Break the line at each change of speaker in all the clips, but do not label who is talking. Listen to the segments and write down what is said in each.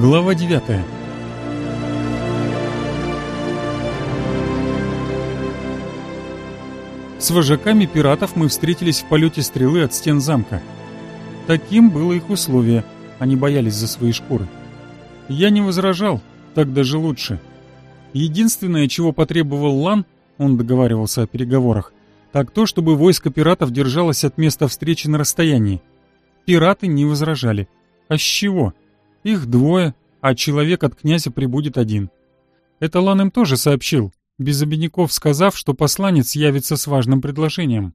Глава 9 С вожаками пиратов мы встретились в полете стрелы от стен замка. Таким было их условие, они боялись за свои шкуры. Я не возражал, так даже лучше. Единственное, чего потребовал Лан, он договаривался о переговорах, так то, чтобы войско пиратов держалось от места встречи на расстоянии. Пираты не возражали. А с чего? Их двое, а человек от князя прибудет один. Это Лан им тоже сообщил, без обиняков сказав, что посланец явится с важным предложением.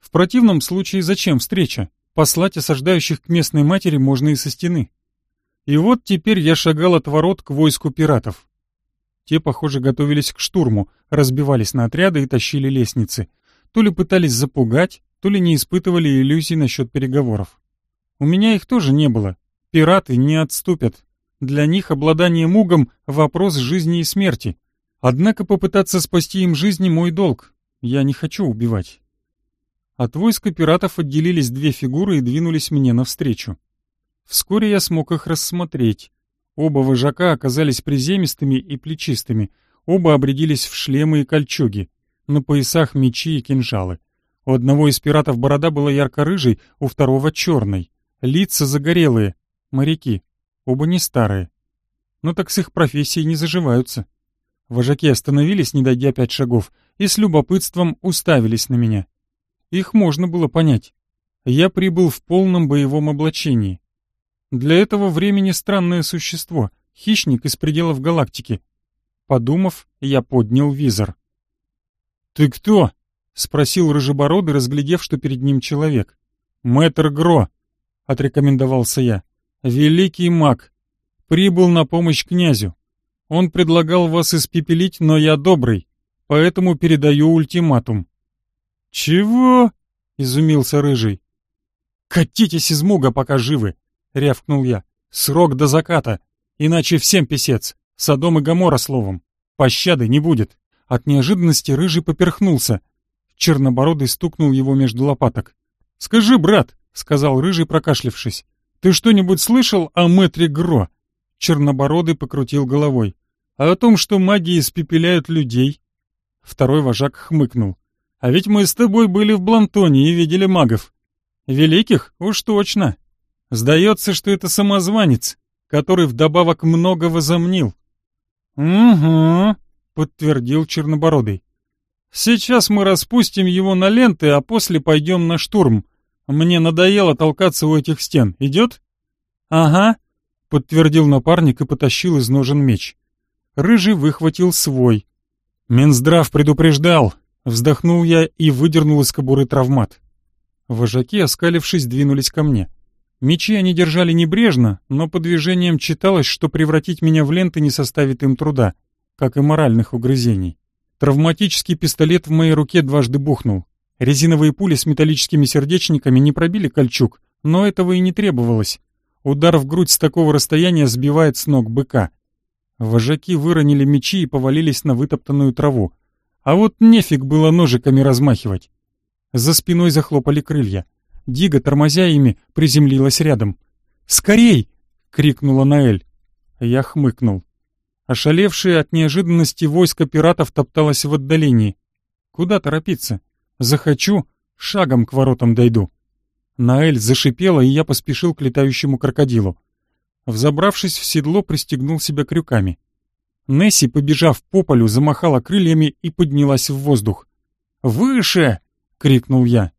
В противном случае зачем встреча? Послать осаждающих к местной матери можно и со стены. И вот теперь я шагал от ворот к войску пиратов. Те, похоже, готовились к штурму, разбивались на отряды и тащили лестницы. То ли пытались запугать, то ли не испытывали иллюзий насчет переговоров. У меня их тоже не было. Пираты не отступят. Для них обладание мугом — вопрос жизни и смерти. Однако попытаться спасти им жизни — мой долг. Я не хочу убивать. От войска пиратов отделились две фигуры и двинулись мне навстречу. Вскоре я смог их рассмотреть. Оба вожака оказались приземистыми и плечистыми, оба обрядились в шлемы и кольчуги, на поясах мечи и кинжалы. У одного из пиратов борода была ярко-рыжей, у второго — черной. Лица загорелые, моряки, оба не старые. Но так с их профессией не заживаются. Вожаки остановились, не дойдя пять шагов, и с любопытством уставились на меня. Их можно было понять. Я прибыл в полном боевом облачении. Для этого времени странное существо, хищник из пределов галактики. Подумав, я поднял визор. «Ты кто?» — спросил Рыжебородый, разглядев, что перед ним человек. «Мэтр Гро», — отрекомендовался я. «Великий маг. Прибыл на помощь князю. Он предлагал вас испепелить, но я добрый, поэтому передаю ультиматум». «Чего?» — изумился Рыжий. «Катитесь из муга, пока живы!» — рявкнул я. «Срок до заката, иначе всем писец, Содом и Гомора словом. Пощады не будет». От неожиданности Рыжий поперхнулся. Чернобородый стукнул его между лопаток. «Скажи, брат», — сказал Рыжий, прокашлявшись, — «ты что-нибудь слышал о мэтре Гро?» Чернобородый покрутил головой. «А о том, что маги испепеляют людей?» Второй вожак хмыкнул. «А ведь мы с тобой были в Блантоне и видели магов. Великих? Уж точно. Сдается, что это самозванец, который вдобавок много возомнил. «Угу», — подтвердил Чернобородый. «Сейчас мы распустим его на ленты, а после пойдем на штурм. Мне надоело толкаться у этих стен. Идет?» «Ага», — подтвердил напарник и потащил из ножен меч. Рыжий выхватил свой. «Минздрав предупреждал», — вздохнул я и выдернул из кобуры травмат. Вожаки, оскалившись, двинулись ко мне. Мечи они держали небрежно, но по движениям читалось, что превратить меня в ленты не составит им труда, как и моральных угрызений. Травматический пистолет в моей руке дважды бухнул. Резиновые пули с металлическими сердечниками не пробили кольчуг, но этого и не требовалось. Удар в грудь с такого расстояния сбивает с ног быка. Вожаки выронили мечи и повалились на вытоптанную траву. А вот нефиг было ножиками размахивать. За спиной захлопали крылья. Дига, тормозя ими, приземлилась рядом. «Скорей!» — крикнула Наэль. Я хмыкнул. Ошалевшее от неожиданности войско пиратов топталось в отдалении. Куда торопиться? Захочу, шагом к воротам дойду. Наэль зашипела, и я поспешил к летающему крокодилу. Взобравшись в седло, пристегнул себя крюками. Несси, побежав по полю, замахала крыльями и поднялась в воздух. «Выше!» — крикнул я.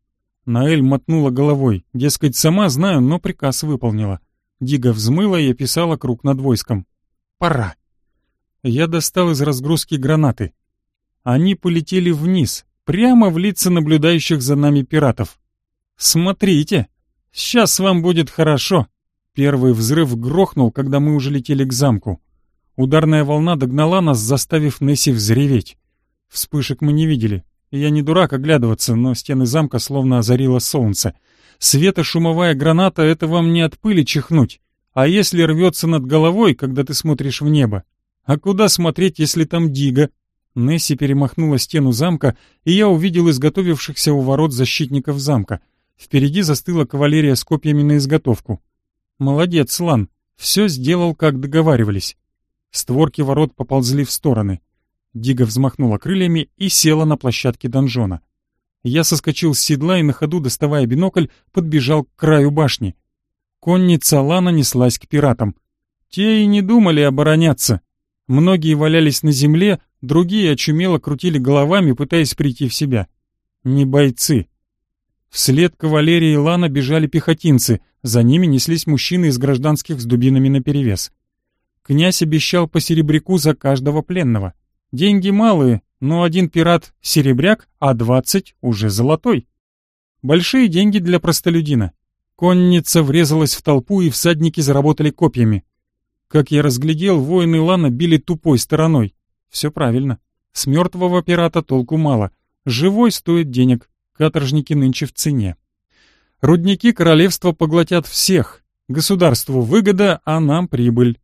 Наэль мотнула головой. Дескать, сама знаю, но приказ выполнила. Дига взмыла и описала круг над войском. «Пора». Я достал из разгрузки гранаты. Они полетели вниз, прямо в лица наблюдающих за нами пиратов. «Смотрите! Сейчас вам будет хорошо!» Первый взрыв грохнул, когда мы уже летели к замку. Ударная волна догнала нас, заставив Несси взреветь. Вспышек мы не видели, я не дурак оглядываться, но стены замка словно озарило солнце. Светошумовая граната — это вам не от пыли чихнуть. А если рвется над головой, когда ты смотришь в небо? А куда смотреть, если там дига? Несси перемахнула стену замка, и я увидел изготовившихся у ворот защитников замка. Впереди застыла кавалерия с копьями на изготовку. Молодец, Лан. Все сделал, как договаривались. Створки ворот поползли в стороны. Дига взмахнула крыльями и села на площадке донжона. Я соскочил с седла и на ходу, доставая бинокль, подбежал к краю башни. Конница Лана неслась к пиратам. Те и не думали обороняться. Многие валялись на земле, другие очумело крутили головами, пытаясь прийти в себя. Не бойцы. Вслед кавалерии Лана бежали пехотинцы, за ними неслись мужчины из гражданских с дубинами наперевес. Князь обещал по серебряку за каждого пленного. Деньги малые, но один пират — серебряк, а двадцать — уже золотой. Большие деньги для простолюдина. Конница врезалась в толпу, и всадники заработали копьями. Как я разглядел, воины Лана били тупой стороной. Все правильно. С мертвого пирата толку мало. Живой стоит денег. Каторжники нынче в цене. Рудники королевства поглотят всех. Государству выгода, а нам прибыль.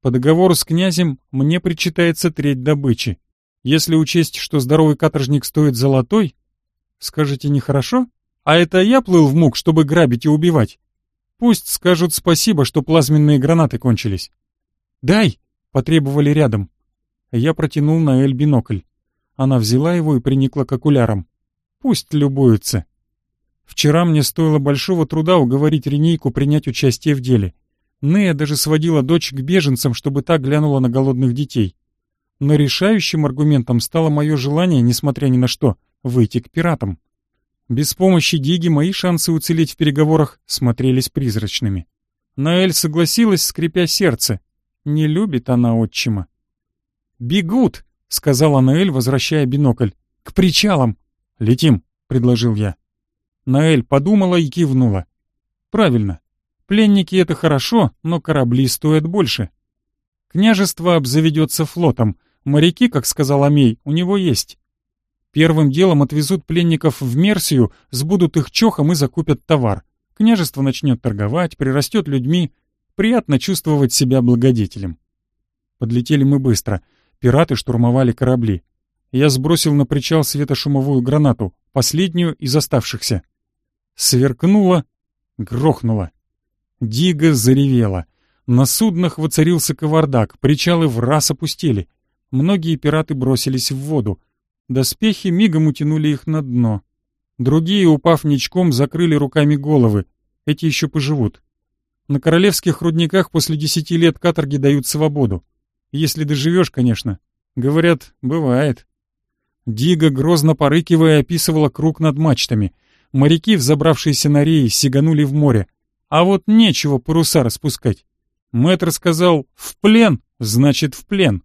По договору с князем мне причитается треть добычи. Если учесть, что здоровый каторжник стоит золотой, скажете, нехорошо? А это я плыл в мук, чтобы грабить и убивать? Пусть скажут спасибо, что плазменные гранаты кончились. «Дай!» — потребовали рядом. Я протянул на Эль бинокль. Она взяла его и приникла к окулярам. Пусть любуются. Вчера мне стоило большого труда уговорить Ренейку принять участие в деле — Нея даже сводила дочь к беженцам, чтобы та глянула на голодных детей. Но решающим аргументом стало мое желание, несмотря ни на что, выйти к пиратам. Без помощи Диги мои шансы уцелеть в переговорах смотрелись призрачными. Наэль согласилась, скрипя сердце. Не любит она отчима. «Бегут!» — сказала Наэль, возвращая бинокль. «К причалам!» «Летим!» — предложил я. Наэль подумала и кивнула. «Правильно. Пленники — это хорошо, но корабли стоят больше. Княжество обзаведется флотом. Моряки, как сказал Амей, у него есть. Первым делом отвезут пленников в Мерсию, сбудут их чохом и закупят товар. Княжество начнет торговать, прирастет людьми. Приятно чувствовать себя благодетелем. Подлетели мы быстро. Пираты штурмовали корабли. Я сбросил на причал светошумовую гранату, последнюю из оставшихся. Сверкнуло, грохнуло. Дига заревела. На суднах воцарился кавардак, причалы в раз опустили. Многие пираты бросились в воду. Доспехи мигом утянули их на дно. Другие, упав ничком, закрыли руками головы. Эти еще поживут. На королевских рудниках после десяти лет каторги дают свободу. Если доживешь, конечно. Говорят, бывает. Дига, грозно порыкивая, описывала круг над мачтами. Моряки, взобравшиеся на реи, сиганули в море. А вот нечего паруса распускать. Мэтр сказал «в плен», значит «в плен».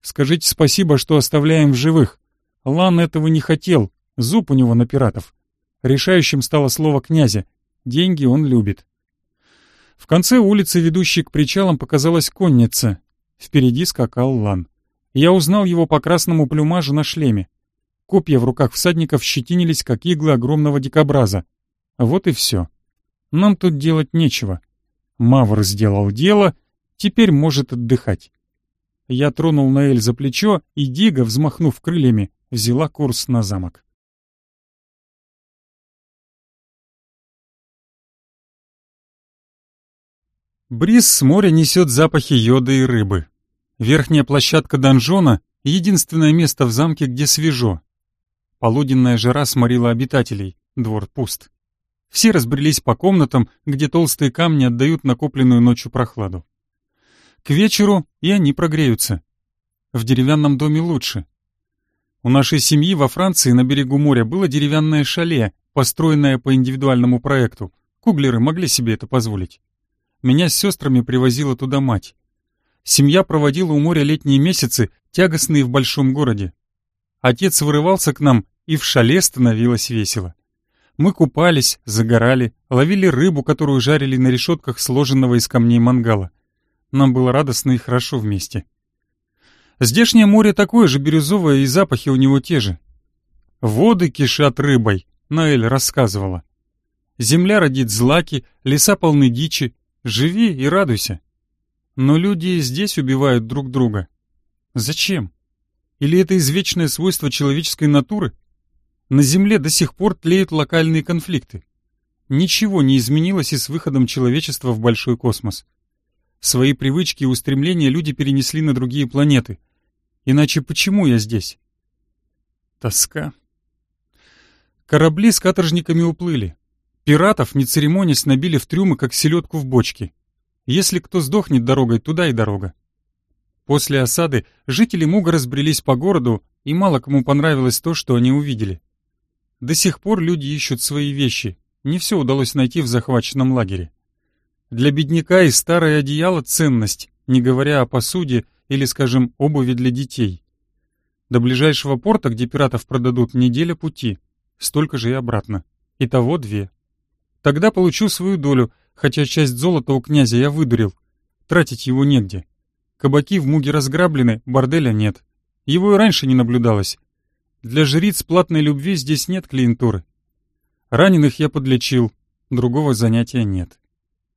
Скажите спасибо, что оставляем в живых. Лан этого не хотел, зуб у него на пиратов. Решающим стало слово князя. Деньги он любит. В конце улицы, ведущей к причалам, показалась конница. Впереди скакал Лан. Я узнал его по красному плюмажу на шлеме. Копья в руках всадников щетинились, как иглы огромного дикобраза. Вот и все. Нам тут делать нечего. Мавр сделал дело, теперь может отдыхать. Я тронул Наэль за плечо, и Дига, взмахнув крыльями, взяла курс на замок. Бриз с моря несет запахи йода и рыбы. Верхняя площадка донжона — единственное место в замке, где свежо. Полуденная жара сморила обитателей, двор пуст. Все разбрелись по комнатам, где толстые камни отдают накопленную ночью прохладу. К вечеру и они прогреются. В деревянном доме лучше. У нашей семьи во Франции на берегу моря было деревянное шале, построенное по индивидуальному проекту. Куглеры могли себе это позволить. Меня с сестрами привозила туда мать. Семья проводила у моря летние месяцы, тягостные в большом городе. Отец вырывался к нам, и в шале становилось весело. Мы купались, загорали, ловили рыбу, которую жарили на решетках сложенного из камней мангала. Нам было радостно и хорошо вместе. Здешнее море такое же бирюзовое, и запахи у него те же. Воды кишат рыбой, Наэль рассказывала. Земля родит злаки, леса полны дичи. Живи и радуйся. Но люди здесь убивают друг друга. Зачем? Или это извечное свойство человеческой натуры? На Земле до сих пор тлеют локальные конфликты. Ничего не изменилось и с выходом человечества в большой космос. Свои привычки и устремления люди перенесли на другие планеты. Иначе почему я здесь? Тоска. Корабли с каторжниками уплыли. Пиратов, не церемонясь, набили в трюмы, как селедку в бочке. Если кто сдохнет дорогой, туда и дорога. После осады жители Муга разбрелись по городу, и мало кому понравилось то, что они увидели. До сих пор люди ищут свои вещи, не все удалось найти в захваченном лагере. Для бедняка и старое одеяло — ценность, не говоря о посуде или, скажем, обуви для детей. До ближайшего порта, где пиратов продадут, неделя пути, столько же и обратно. Итого две. Тогда получу свою долю, хотя часть золота у князя я выдурил. Тратить его негде. Кабаки в Муге разграблены, борделя нет. Его и раньше не наблюдалось. Для жриц платной любви здесь нет клиентуры. Раненых я подлечил, другого занятия нет.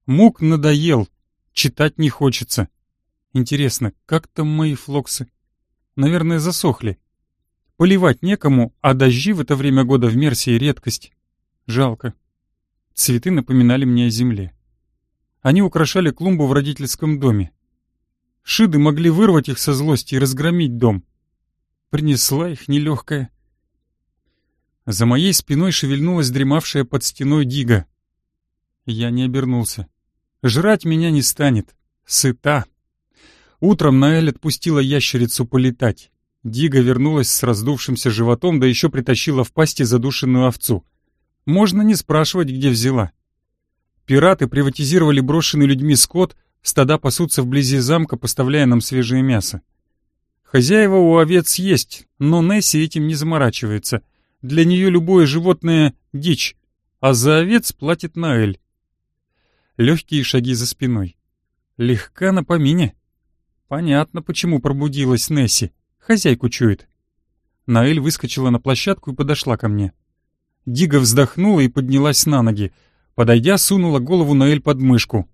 Мук надоел, читать не хочется. Интересно, как там мои флоксы? Наверное, засохли. Поливать некому, а дожди в это время года в Мерсии редкость. Жалко. Цветы напоминали мне о земле. Они украшали клумбу в родительском доме. Шиды могли вырвать их со злости и разгромить дом. Принесла их нелегкая. За моей спиной шевельнулась дремавшая под стеной Дига. Я не обернулся. Жрать меня не станет. Сыта. Утром Наэль отпустила ящерицу полетать. Дига вернулась с раздувшимся животом, да еще притащила в пасти задушенную овцу. Можно не спрашивать, где взяла. Пираты приватизировали брошенный людьми скот, стада пасутся вблизи замка, поставляя нам свежее мясо. Хозяева у овец есть, но Несси этим не заморачивается. Для нее любое животное — дичь, а за овец платит Наэль. Легкие шаги за спиной. Легка на помине. Понятно, почему пробудилась Несси. Хозяйку чует. Наэль выскочила на площадку и подошла ко мне. Дига вздохнула и поднялась на ноги. Подойдя, сунула голову Наэль под мышку.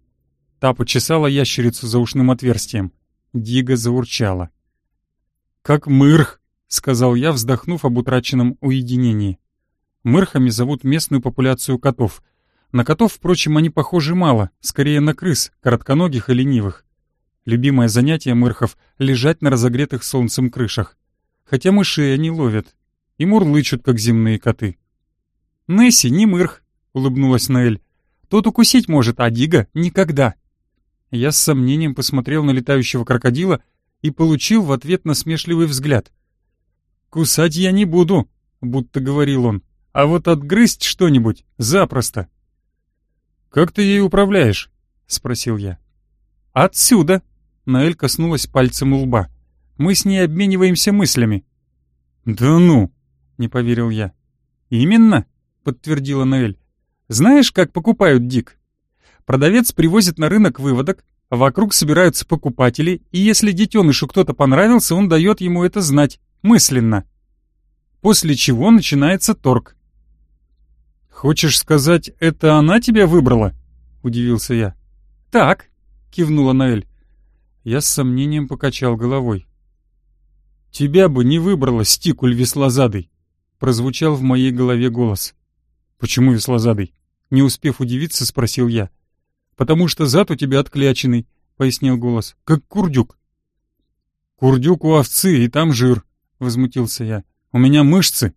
Та почесала ящерицу за ушным отверстием. Дига заурчала. «Как мырх», — сказал я, вздохнув об утраченном уединении. Мырхами зовут местную популяцию котов. На котов, впрочем, они похожи мало, скорее на крыс, коротконогих и ленивых. Любимое занятие мырхов — лежать на разогретых солнцем крышах. Хотя мышей они ловят. И мурлычут, как земные коты. «Несси, не мырх», — улыбнулась Наэль. «Тот укусить может, а Дига — никогда». Я с сомнением посмотрел на летающего крокодила и получил в ответ насмешливый взгляд. «Кусать я не буду», — будто говорил он, — «а вот отгрызть что-нибудь запросто». «Как ты ей управляешь?» — спросил я. «Отсюда!» — Наэль коснулась пальцем лба. «Мы с ней обмениваемся мыслями». «Да ну!» — не поверил я. «Именно!» — подтвердила Наэль. «Знаешь, как покупают дик? Продавец привозит на рынок выводок, Вокруг собираются покупатели, и если детенышу кто-то понравился, он дает ему это знать, мысленно. После чего начинается торг. «Хочешь сказать, это она тебя выбрала?» — удивился я. «Так», — кивнула Наэль. Я с сомнением покачал головой. «Тебя бы не выбрала, стикуль веслозадый!» — прозвучал в моей голове голос. «Почему веслозадый?» — не успев удивиться, спросил я потому что зад у тебя откляченный», — пояснил голос, — «как курдюк». «Курдюк у овцы, и там жир», — возмутился я. «У меня мышцы».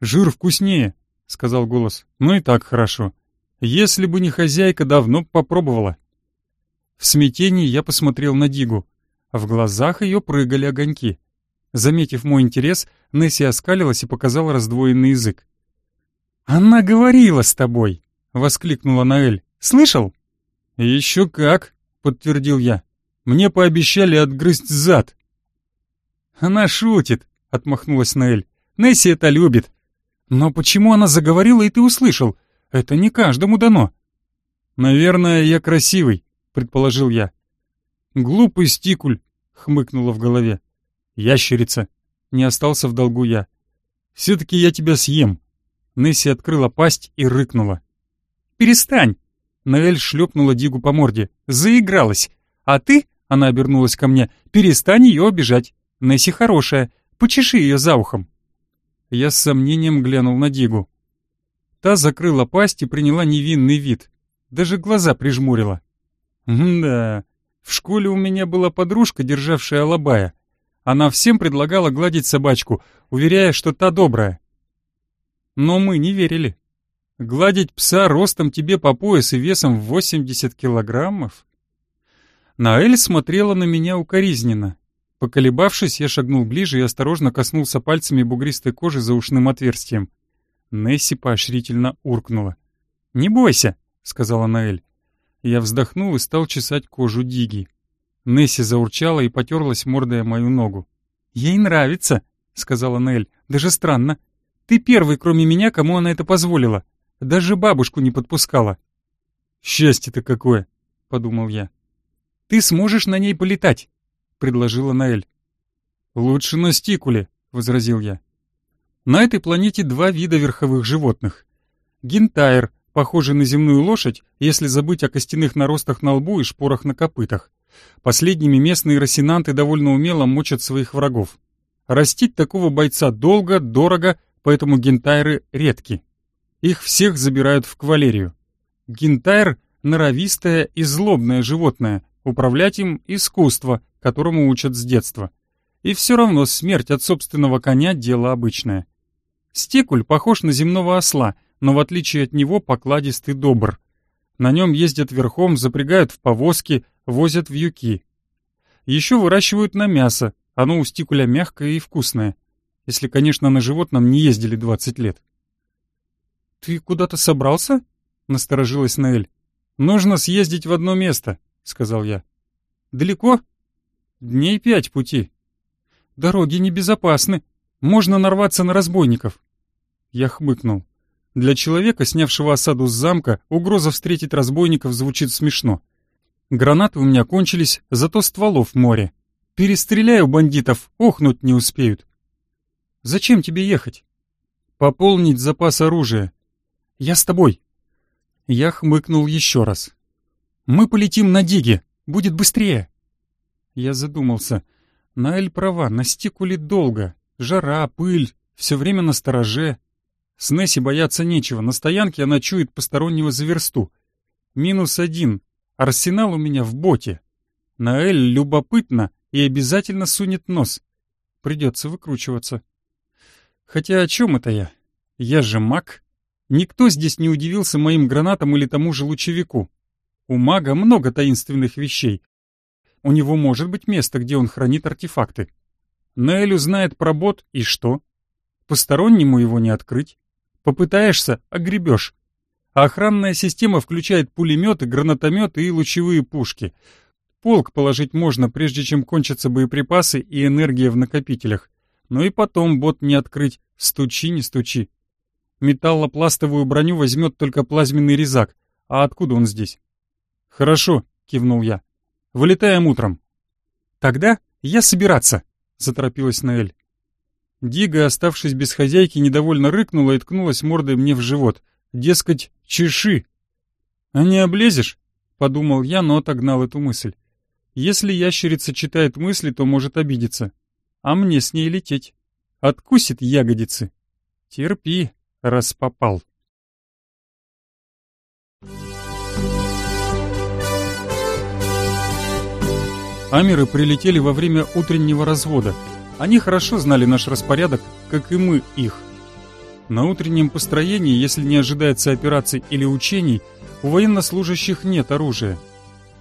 «Жир вкуснее», — сказал голос. «Ну и так хорошо. Если бы не хозяйка, давно попробовала». В смятении я посмотрел на Дигу. В глазах ее прыгали огоньки. Заметив мой интерес, Несси оскалилась и показала раздвоенный язык. «Она говорила с тобой!» — воскликнула Наэль. «Слышал?» «Еще как!» — подтвердил я. «Мне пообещали отгрызть зад». «Она шутит», — отмахнулась Наэль. «Несси это любит». «Но почему она заговорила, и ты услышал? Это не каждому дано». «Наверное, я красивый», — предположил я. «Глупый стикуль», — хмыкнула в голове. «Ящерица». Не остался в долгу я. «Все-таки я тебя съем». Несси открыла пасть и рыкнула. «Перестань!» Наэль шлепнула Дигу по морде. «Заигралась! А ты, — она обернулась ко мне, — перестань ее обижать. Несси хорошая, почеши ее за ухом». Я с сомнением глянул на Дигу. Та закрыла пасть и приняла невинный вид. Даже глаза прижмурила. «Да, В школе у меня была подружка, державшая алабая. Она всем предлагала гладить собачку, уверяя, что та добрая. Но мы не верили. Гладить пса ростом тебе по пояс и весом в 80 килограммов? Наэль смотрела на меня укоризненно. Поколебавшись, я шагнул ближе и осторожно коснулся пальцами бугристой кожи за ушным отверстием. Несси поощрительно уркнула. «Не бойся», — сказала Наэль. Я вздохнул и стал чесать кожу Диги. Несси заурчала и потерлась мордой мою ногу. «Ей нравится», — сказала Наэль. «Даже странно. Ты первый, кроме меня, кому она это позволила. Даже бабушку не подпускала». «Счастье-то какое!» — подумал я. «Ты сможешь на ней полетать», — предложила Наэль. «Лучше на стикуле», — возразил я. На этой планете два вида верховых животных. Гентайр, похожий на земную лошадь, если забыть о костяных наростах на лбу и шпорах на копытах. Последними местные росинанты довольно умело мочат своих врагов. Растить такого бойца долго, дорого, поэтому гентайры редки. Их всех забирают в кавалерию. Гентайр — норовистое и злобное животное, управлять им — искусство, которому учат с детства. И все равно смерть от собственного коня — дело обычное. Стекуль похож на земного осла, но в отличие от него покладистый добр. На нем ездят верхом, запрягают в повозки, возят в юки. Еще выращивают на мясо, оно у стикуля мягкое и вкусное. Если, конечно, на животном не ездили 20 лет. «Ты куда-то собрался?» — насторожилась Наэль. «Нужно съездить в одно место», — сказал я. «Далеко?» «Дней пять пути». «Дороги небезопасны. Можно нарваться на разбойников». Я хмыкнул. Для человека, снявшего осаду с замка, угроза встретить разбойников звучит смешно. Гранаты у меня кончились, зато стволов море. Перестреляю бандитов, охнуть не успеют. Зачем тебе ехать? Пополнить запас оружия. Я с тобой. Я хмыкнул еще раз. Мы полетим на Диге, будет быстрее. Я задумался. Наэль права, на стикуле долго. Жара, пыль, все время на стороже. С Несси бояться нечего, на стоянке она чует постороннего за версту. Минус один. Арсенал у меня в боте. Наэль любопытно и обязательно сунет нос. Придется выкручиваться. Хотя о чем это я? Я же маг. Никто здесь не удивился моим гранатам или тому же лучевику. У мага много таинственных вещей. У него может быть место, где он хранит артефакты. Наэль узнает про бот, и что? Постороннему его не открыть. Попытаешься — огребешь. А охранная система включает пулеметы, гранатометы и лучевые пушки. Полк положить можно, прежде чем кончатся боеприпасы и энергия в накопителях. Но и потом бот не открыть, стучи не стучи. Металлопластовую броню возьмет только плазменный резак. А откуда он здесь? Хорошо, кивнул я. Вылетаем утром. Тогда я собираться, заторопилась Наэль. Дига, оставшись без хозяйки, недовольно рыкнула и ткнулась мордой мне в живот. Дескать, чеши. «А не облезешь?» — подумал я, но отогнал эту мысль. Если ящерица читает мысли, то может обидеться. А мне с ней лететь. Откусит ягодицы. Терпи, раз попал. Амеры прилетели во время утреннего развода. Они хорошо знали наш распорядок, как и мы их. На утреннем построении, если не ожидается операций или учений, у военнослужащих нет оружия.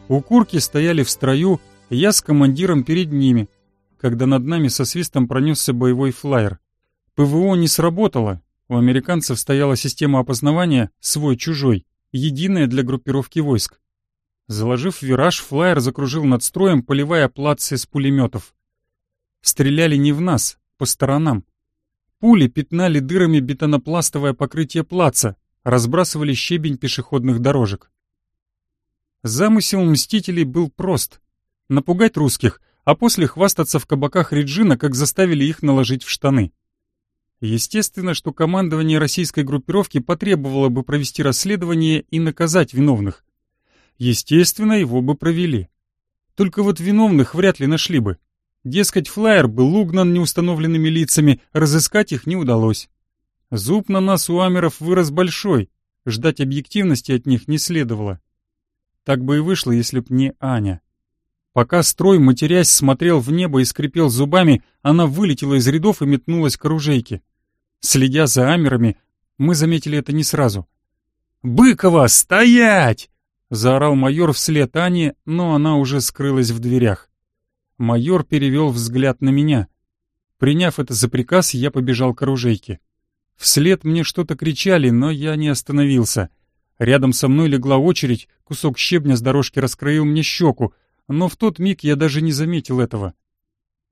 У курки стояли в строю, я с командиром перед ними, когда над нами со свистом пронесся боевой флайер. ПВО не сработало, у американцев стояла система опознавания «свой-чужой», единая для группировки войск. Заложив вираж, флайер закружил над строем, поливая плацы с пулеметов. Стреляли не в нас, по сторонам. Пули пятнали дырами бетонопластовое покрытие плаца, разбрасывали щебень пешеходных дорожек. Замысел мстителей был прост — напугать русских, а после хвастаться в кабаках Реджина, как заставили их наложить в штаны. Естественно, что командование российской группировки потребовало бы провести расследование и наказать виновных. Естественно, его бы провели. Только вот виновных вряд ли нашли бы. Дескать, флайер был угнан неустановленными лицами, разыскать их не удалось. Зуб на нас у амеров вырос большой, ждать объективности от них не следовало. Так бы и вышло, если б не Аня. Пока строй, матерясь, смотрел в небо и скрипел зубами, она вылетела из рядов и метнулась к оружейке. Следя за амерами, мы заметили это не сразу. «Быкова, стоять!» — заорал майор вслед Ане, но она уже скрылась в дверях. Майор перевел взгляд на меня. Приняв это за приказ, я побежал к оружейке. Вслед мне что-то кричали, но я не остановился. Рядом со мной легла очередь, кусок щебня с дорожки раскроил мне щеку, но в тот миг я даже не заметил этого.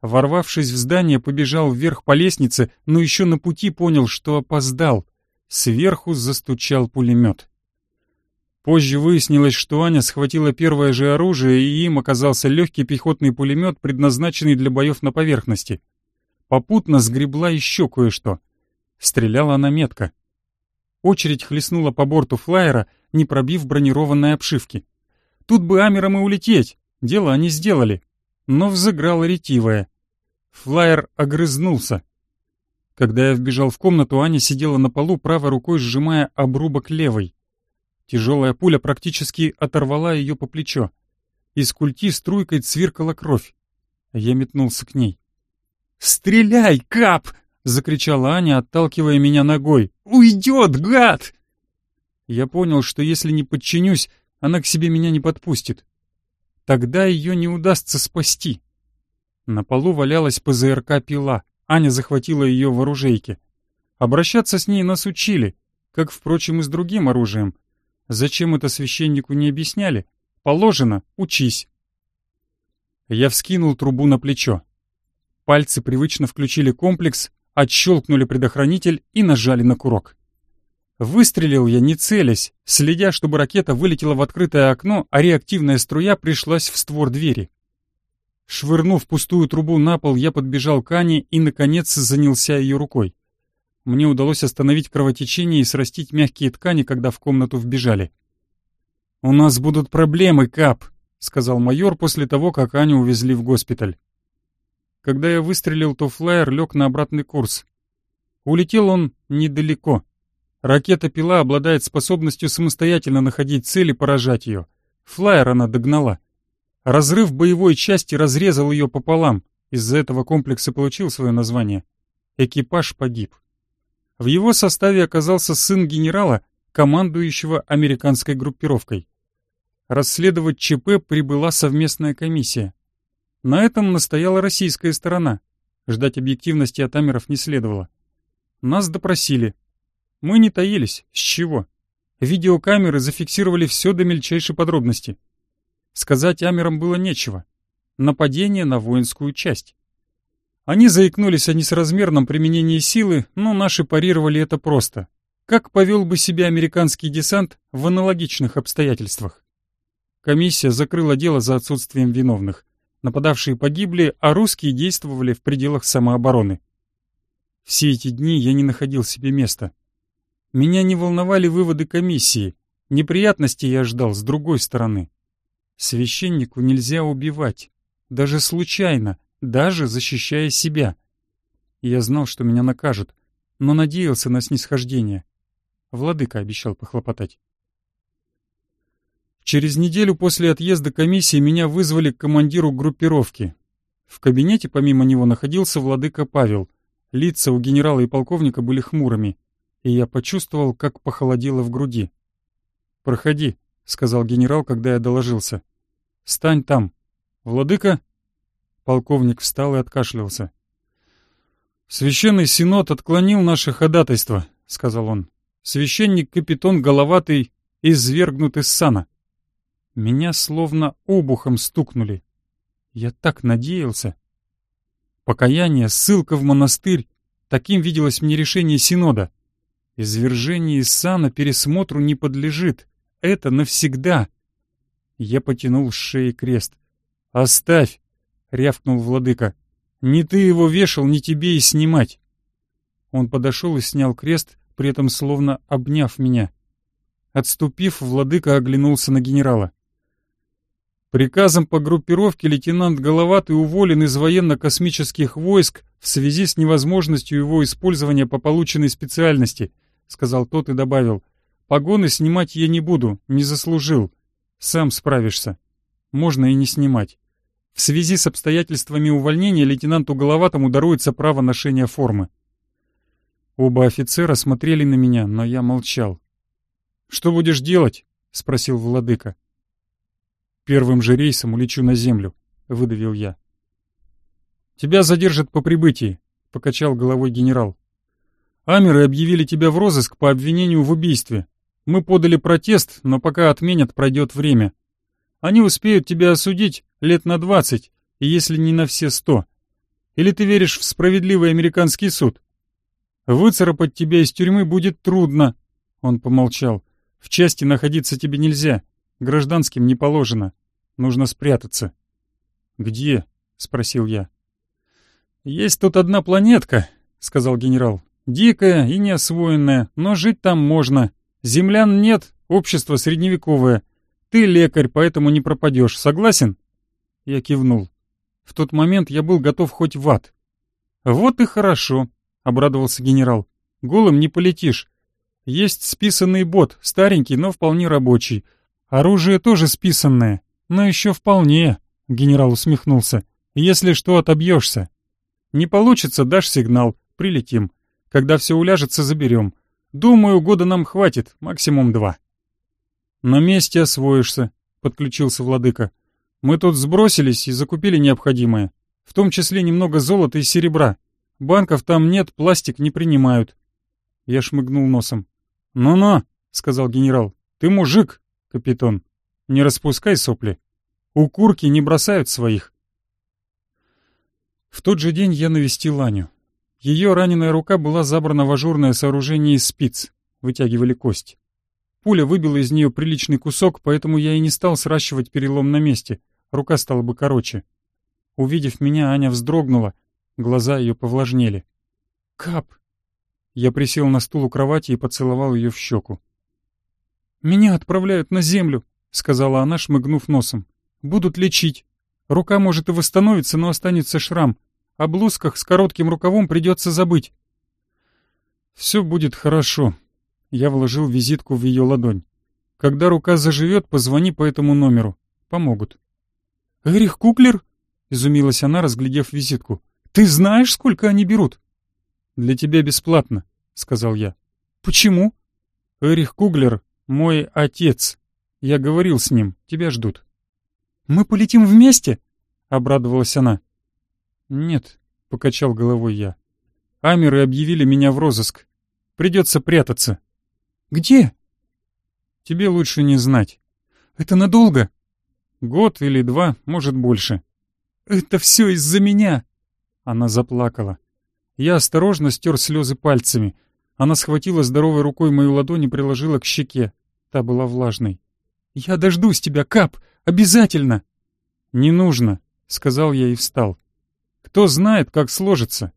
Ворвавшись в здание, побежал вверх по лестнице, но еще на пути понял, что опоздал. Сверху застучал пулемет. Позже выяснилось, что Аня схватила первое же оружие, и им оказался легкий пехотный пулемет, предназначенный для боев на поверхности. Попутно сгребла еще кое-что. Стреляла она метко. Очередь хлестнула по борту флайера, не пробив бронированной обшивки. Тут бы амером и улететь, дело они сделали. Но взыграла ретивая. Флайер огрызнулся. Когда я вбежал в комнату, Аня сидела на полу, правой рукой сжимая обрубок левой. Тяжелая пуля практически оторвала ее по плечо. Из культи струйкой цвиркала кровь. Я метнулся к ней. «Стреляй, Кап!» — закричала Аня, отталкивая меня ногой. «Уйдет, гад!» Я понял, что если не подчинюсь, она к себе меня не подпустит. Тогда ее не удастся спасти. На полу валялась ПЗРК-пила. Аня захватила ее в оружейке. Обращаться с ней нас учили, как, впрочем, и с другим оружием. Зачем это священнику не объясняли? Положено, учись. Я вскинул трубу на плечо. Пальцы привычно включили комплекс, отщелкнули предохранитель и нажали на курок. Выстрелил я не целясь, следя, чтобы ракета вылетела в открытое окно, а реактивная струя пришлась в створ двери. Швырнув пустую трубу на пол, я подбежал к Ане и, наконец, занялся ее рукой. Мне удалось остановить кровотечение и срастить мягкие ткани, когда в комнату вбежали. «У нас будут проблемы, Кап», — сказал майор после того, как Аню увезли в госпиталь. Когда я выстрелил, то флайер лег на обратный курс. Улетел он недалеко. Ракета-пила обладает способностью самостоятельно находить цель и поражать ее. Флайер она догнала. Разрыв боевой части разрезал ее пополам. Из-за этого комплекс и получил свое название. Экипаж погиб. В его составе оказался сын генерала, командующего американской группировкой. Расследовать ЧП прибыла совместная комиссия. На этом настояла российская сторона. Ждать объективности от Амеров не следовало. Нас допросили. Мы не таились. С чего? Видеокамеры зафиксировали все до мельчайшей подробности. Сказать Амерам было нечего. Нападение на воинскую часть. Они заикнулись о несразмерном применении силы, но наши парировали это просто. Как повел бы себя американский десант в аналогичных обстоятельствах? Комиссия закрыла дело за отсутствием виновных. Нападавшие погибли, а русские действовали в пределах самообороны. Все эти дни я не находил себе места. Меня не волновали выводы комиссии. Неприятностей я ждал с другой стороны. Священнику нельзя убивать, даже случайно, даже защищая себя. я знал, что меня накажут, но надеялся на снисхождение. Владыка обещал похлопотать. Через неделю после отъезда комиссии меня вызвали к командиру группировки. В кабинете помимо него находился владыка Павел. Лица у генерала и полковника были хмурыми, и я почувствовал, как похолодело в груди. «Проходи», — сказал генерал, когда я доложился. «Стань там. Владыка?» Полковник встал и откашлялся. «Священный Синод отклонил наше ходатайство», — сказал он. «Священник Капитон Головатый извергнут из сана». Меня словно обухом стукнули. Я так надеялся. Покаяние, ссылка в монастырь — таким виделось мне решение Синода. Извержение из сана пересмотру не подлежит. Это навсегда. Я потянул с шеи крест. «Оставь!» — рявкнул владыка. «Не ты его вешал, не тебе и снимать!» Он подошел и снял крест, при этом словно обняв меня. Отступив, владыка оглянулся на генерала. Приказом по группировке лейтенант Головатый уволен из военно-космических войск в связи с невозможностью его использования по полученной специальности, сказал тот и добавил. Погоны снимать я не буду, не заслужил. Сам справишься. Можно и не снимать. В связи с обстоятельствами увольнения лейтенанту Головатому даруется право ношения формы. Оба офицера смотрели на меня, но я молчал. «Что будешь делать?» — спросил владыка. «Первым же рейсом улечу на землю», — выдавил я. «Тебя задержат по прибытии», — покачал головой генерал. «Амеры объявили тебя в розыск по обвинению в убийстве. Мы подали протест, но пока отменят, пройдет время. Они успеют тебя осудить лет на двадцать, если не на все сто. Или ты веришь в справедливый американский суд?» Выцарапать тебя из тюрьмы будет трудно. Он помолчал. В части находиться тебе нельзя. Гражданским не положено. Нужно спрятаться. Где? Спросил я. Есть тут одна планетка, сказал генерал. Дикая и неосвоенная, но жить там можно. Землян нет, общество средневековое. Ты лекарь, поэтому не пропадешь. Согласен? Я кивнул. В тот момент я был готов хоть в ад. Вот и хорошо обрадовался генерал. «Голым не полетишь. Есть списанный бот, старенький, но вполне рабочий. Оружие тоже списанное, но еще вполне», — генерал усмехнулся. «Если что, отобьешься. Не получится, дашь сигнал, прилетим. Когда все уляжется, заберем. Думаю, года нам хватит, максимум два». «На месте освоишься», — подключился владыка. «Мы тут сбросились и закупили необходимое, в том числе немного золота и серебра. Банков там нет, пластик не принимают. Я шмыгнул носом. «Ну-ну», — сказал генерал, — «ты мужик, капитан. Не распускай сопли. У курки не бросают своих». В тот же день я навестил Аню. Ее раненая рука была забрана в ажурное сооружение из спиц, вытягивали кость. Пуля выбила из нее приличный кусок, поэтому я и не стал сращивать перелом на месте, рука стала бы короче. Увидев меня, Аня вздрогнула — Глаза ее повлажнели. «Кап!» Я присел на стул у кровати и поцеловал ее в щеку. «Меня отправляют на землю», — сказала она, шмыгнув носом. «Будут лечить. Рука может и восстановится, но останется шрам. О блузках с коротким рукавом придется забыть». «Все будет хорошо», — я вложил визитку в ее ладонь. «Когда рука заживет, позвони по этому номеру. Помогут». «Эрих Куклер?» — изумилась она, разглядев визитку. «Ты знаешь, сколько они берут?» «Для тебя бесплатно», — сказал я. «Почему?» «Эрих Куглер — мой отец. Я говорил с ним, тебя ждут». «Мы полетим вместе?» — обрадовалась она. «Нет», — покачал головой я. «Амеры объявили меня в розыск. Придется прятаться». «Где?» «Тебе лучше не знать». «Это надолго?» «Год или два, может, больше». «Это все из-за меня!» Она заплакала. Я осторожно стер слезы пальцами. Она схватила здоровой рукой мою ладонь и приложила к щеке. Та была влажной. «Я дождусь тебя, Кап! Обязательно!» «Не нужно», — сказал я и встал. «Кто знает, как сложится.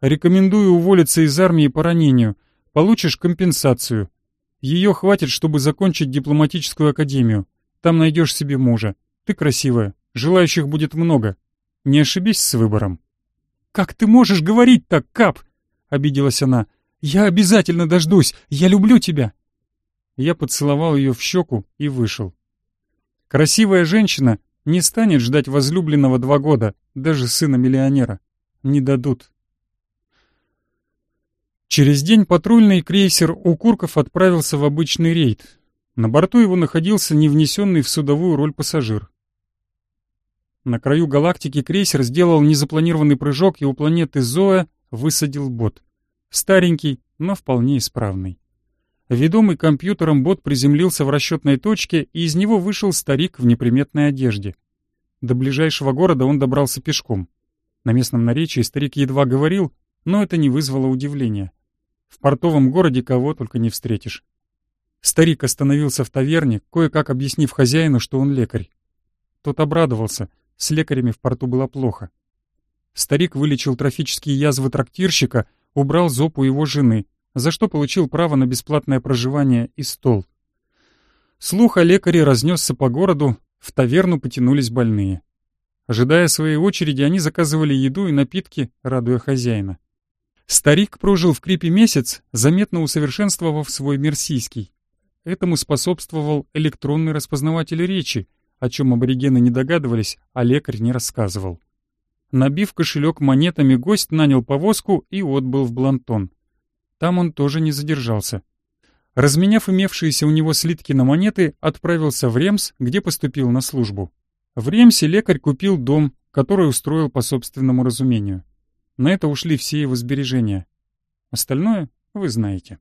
Рекомендую уволиться из армии по ранению. Получишь компенсацию. Ее хватит, чтобы закончить дипломатическую академию. Там найдешь себе мужа. Ты красивая. Желающих будет много. Не ошибись с выбором». «Как ты можешь говорить так, Кап?» — обиделась она. «Я обязательно дождусь! Я люблю тебя!» Я поцеловал ее в щеку и вышел. Красивая женщина не станет ждать возлюбленного два года, даже сына миллионера. Не дадут. Через день патрульный крейсер «Укурков» отправился в обычный рейд. На борту его находился не внесенный в судовую роль пассажир. На краю галактики крейсер сделал незапланированный прыжок и у планеты Зоя высадил бот. Старенький, но вполне исправный. Ведомый компьютером бот приземлился в расчетной точке, и из него вышел старик в неприметной одежде. До ближайшего города он добрался пешком. На местном наречии старик едва говорил, но это не вызвало удивления. В портовом городе кого только не встретишь. Старик остановился в таверне, кое-как объяснив хозяину, что он лекарь. Тот обрадовался — с лекарями в порту было плохо. Старик вылечил трофические язвы трактирщика, убрал зопу его жены, за что получил право на бесплатное проживание и стол. Слух о лекаре разнесся по городу, в таверну потянулись больные. Ожидая своей очереди, они заказывали еду и напитки, радуя хозяина. Старик прожил в Крипе месяц, заметно усовершенствовав свой мерсийский. Этому способствовал электронный распознаватель речи, о чем аборигены не догадывались, а лекарь не рассказывал. Набив кошелек монетами, гость нанял повозку и отбыл в Блантон. Там он тоже не задержался. Разменяв имевшиеся у него слитки на монеты, отправился в Ремс, где поступил на службу. В Ремсе лекарь купил дом, который устроил по собственному разумению. На это ушли все его сбережения. Остальное вы знаете.